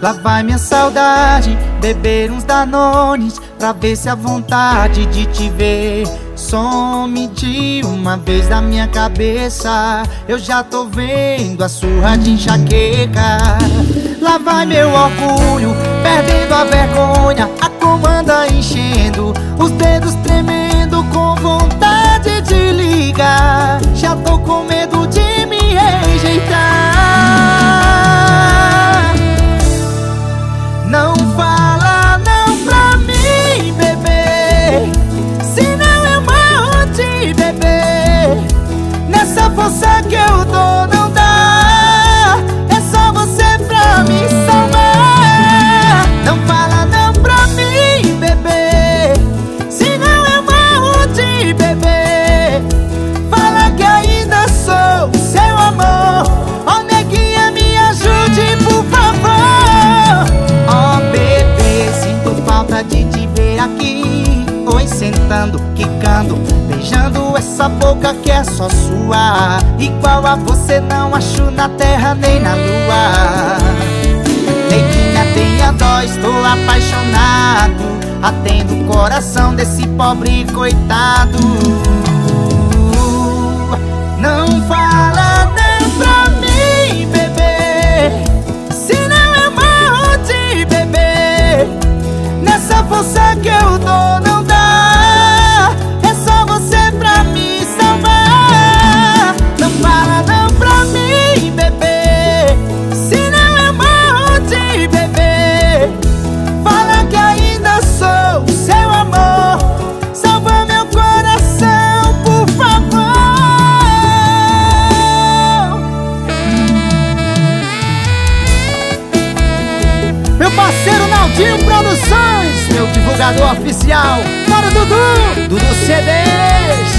Lá vai minha saudade, beber uns danones Pra ver se a vontade de te ver Some de uma vez da minha cabeça. Eu já tô vendo a surra de enxaqueca. Lá vai meu orgulho, perdendo a vergonha A comanda enchendo, força que eu dou não dá. É só você pra me salvar. Não fala não pra mim, bebê. Se não eu morro de bebê. Fala que ainda sou seu amor. Oh neguinha, me ajude por favor. Oh bebê, sinto falta de te ver aqui sentando, quicando Beijando essa boca que é só sua. Igual a você não acho na terra nem na lua. Neguinha, tenha dó, estou apaixonado Atendo o coração desse pobre coitado. Não fala não pra mim, bebê Se não eu morro de bebê Nessa força que eu Naldinho Produções, meu divulgador oficial. Para Dudu, Dudu CDs.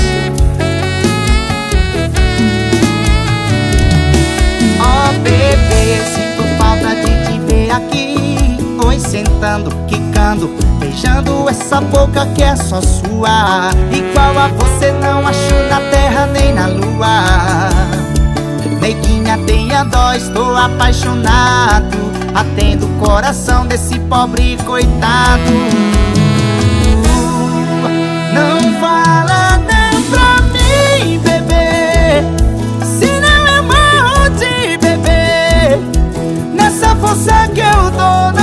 Oh bebê, sinto falta de te ver aqui. Oi, sentando, quicando, beijando essa boca que é só sua. Igual a você não acho na terra nem na lua. Neguinha, tenha dó, estou apaixonado o coração desse pobre coitado. Não fala não pra mim, bebê. Senão eu morro de bebê Nessa força que eu dou